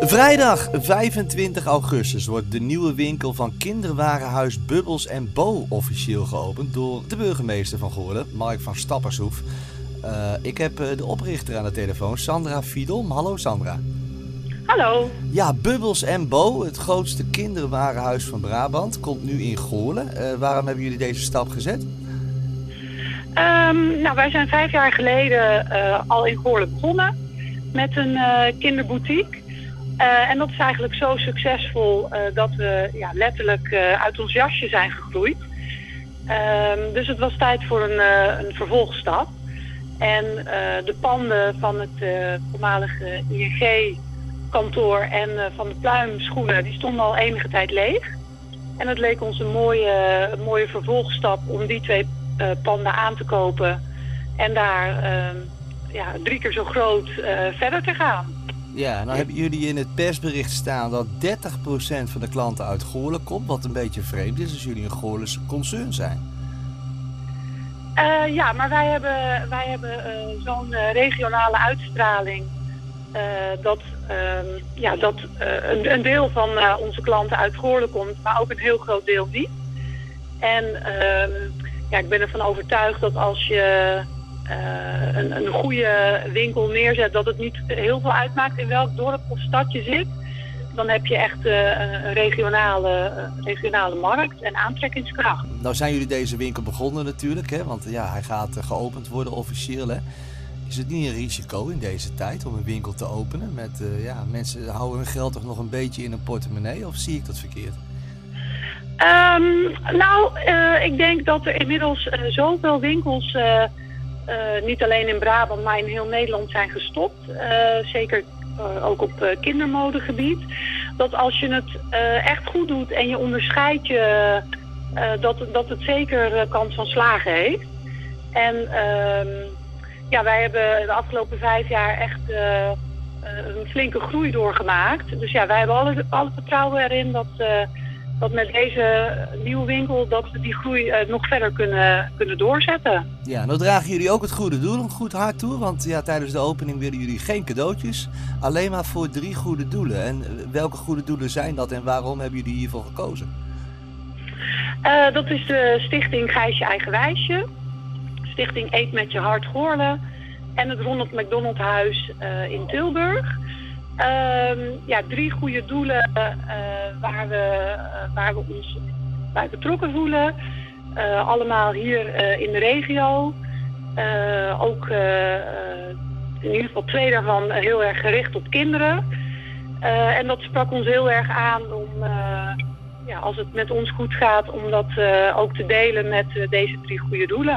Vrijdag 25 augustus wordt de nieuwe winkel van kinderwarenhuis Bubbles en Bo officieel geopend door de burgemeester van Goorlen, Mark van Stappershoef. Uh, ik heb uh, de oprichter aan de telefoon, Sandra Fiedel. Hallo Sandra. Hallo. Ja, Bubbles en Bo, het grootste kinderwarenhuis van Brabant, komt nu in Goorlen. Uh, waarom hebben jullie deze stap gezet? Um, nou, wij zijn vijf jaar geleden al in Goorlen begonnen met een kinderboutique. Uh, en dat is eigenlijk zo succesvol uh, dat we ja, letterlijk uh, uit ons jasje zijn gegroeid. Ehm, dus het was tijd voor een, een vervolgstap. En de panden van het voormalige ING-kantoor en van de pluimschoenen, die stonden al enige tijd leeg. En het leek ons een mooie, een mooie vervolgstap om die twee panden aan te kopen en daar ehm, ja, drie keer zo groot verder te gaan. Ja, nou hebben jullie in het persbericht staan dat 30% van de klanten uit Goorlen komt. Wat een beetje vreemd is als jullie een Goorlense concern zijn. Uh, ja, maar wij hebben, wij hebben uh, zo'n uh, regionale uitstraling. dat ehm, ja, dat een, een, deel van onze klanten uit Goorlen komt, maar ook een heel groot deel niet. En ehm, ja, ik ben ervan overtuigd dat als je uh, een, een goede winkel neerzet, dat het niet heel veel uitmaakt in welk dorp of stad je zit. Dan heb je echt uh, een regionale, uh, regionale markt en aantrekkingskracht. Nou zijn jullie deze winkel begonnen natuurlijk, hè? want ja, hij gaat geopend worden officieel. Hè? Is het niet een risico in deze tijd om een winkel te openen? Met, ja, mensen houden hun geld toch nog een beetje in een portemonnee of zie ik dat verkeerd? Um, nou, ik denk dat er inmiddels zoveel winkels uh, niet alleen in Brabant, maar in heel Nederland zijn gestopt. Uh, zeker uh, ook op kindermodegebied. Dat als je het echt goed doet en je onderscheidt je, dat, dat het zeker kans van slagen heeft. En ehm, ja, wij hebben de afgelopen vijf jaar echt een flinke groei doorgemaakt. Dus ja, wij hebben alle, alle vertrouwen erin dat dat met deze nieuwe winkel dat we die groei uh, nog verder kunnen, kunnen doorzetten. Ja, nou dragen jullie ook het goede doel een goed hart toe. Want ja, tijdens de opening willen jullie geen cadeautjes. Alleen maar voor drie goede doelen. En eh, welke goede doelen zijn dat en waarom hebben jullie hiervoor gekozen? Uh, dat is de stichting Gijs je eigen wijsje. Stichting Eet met je hart Goorlen. En het Ronald McDonald Huis uh, in Tilburg. Um, ja, drie goede doelen uh, waar, we, uh, waar we ons bij betrokken voelen. Uh, allemaal hier in de regio. ook in ieder geval twee daarvan heel erg gericht op kinderen. en dat sprak ons heel erg aan om, ja, als het met ons goed gaat, om dat ook te delen met deze drie goede doelen.